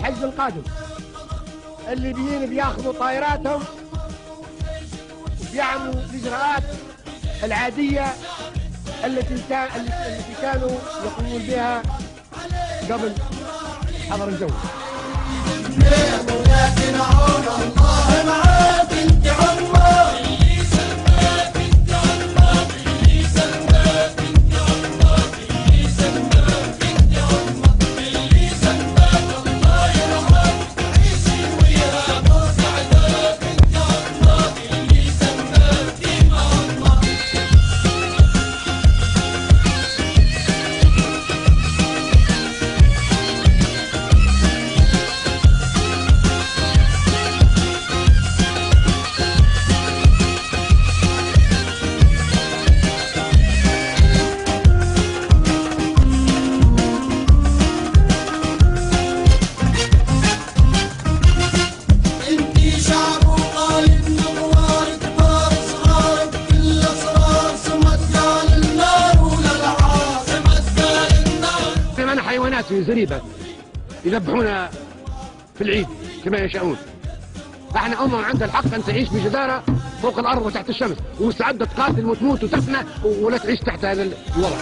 الحج القادم. الليبيين بياخذوا طائراتهم وبيعملوا الإجراءات العادية التي التي كانوا يقومون بها قبل حظر الجو. زريبة. يذبحونها في العيد كما يشاءون. إحنا امه عندها الحق أن تعيش بجدارة فوق الأرض وتحت الشمس. ومستعدة تقاتل وتموت وتفنى ولا تعيش تحت هذا الوضع.